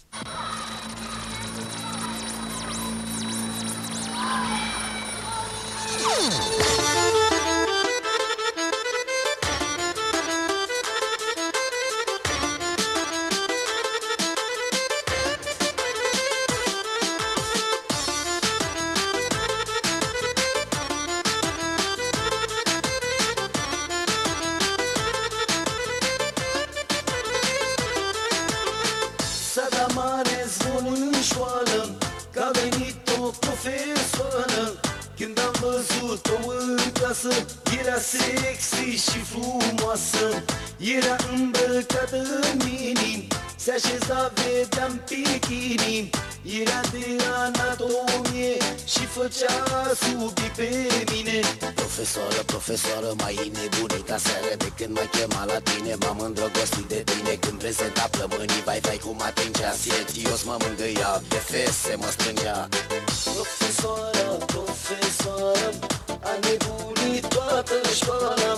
you o profesoară Când am văzut-o în clasă Era sexy și frumoasă. Era îmbrăcată în mini Se așeza, vedeam bikini. Era de anatomie Și făcea subii pe mine. Profesoră, profesoră, mai nebunit aseară De când mă chema la tine M-am îndrăgostit de tine. Când prezenta plămânii Vai, vai, cum atingea. Sietios mă mângâia De fese mă strângea. Profesoară, profesoară A nebunit toată școala.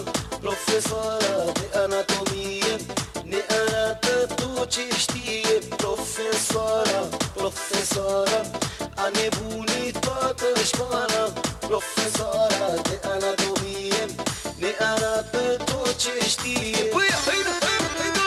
Profesoară de anatomie Ne arată tot ce știe. Profesoara, profesoara A nebunit toată școala. Profesoara de anatomie Ne arată tot ce știe Păi, hai, hai, hai, da!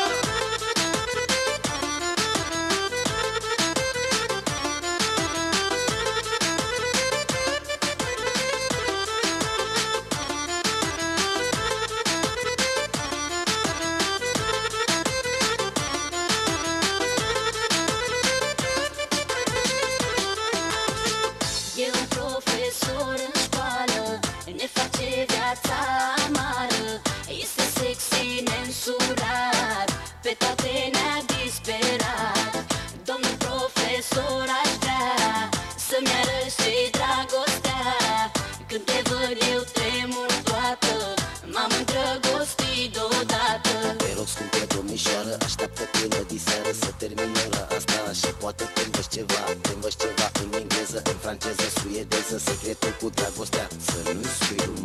E un profesor în școală Ne face viața diseară să termin ora asta Și poate te învăț ceva Te învăț ceva în engleză, în franceză, suedeză. Secretul cu dragostea Să nu spui lui mama Profesor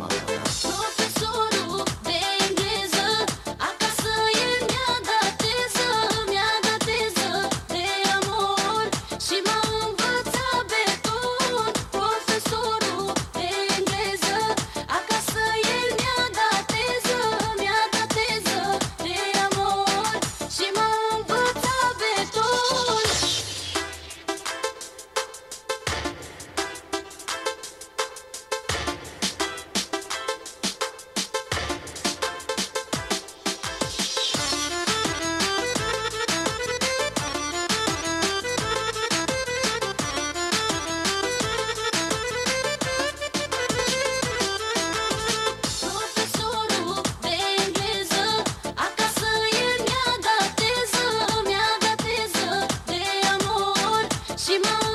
She moves.